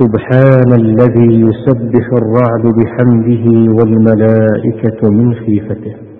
سبحان الذي يسبح الرعد بحمده والملائكة من خيفته.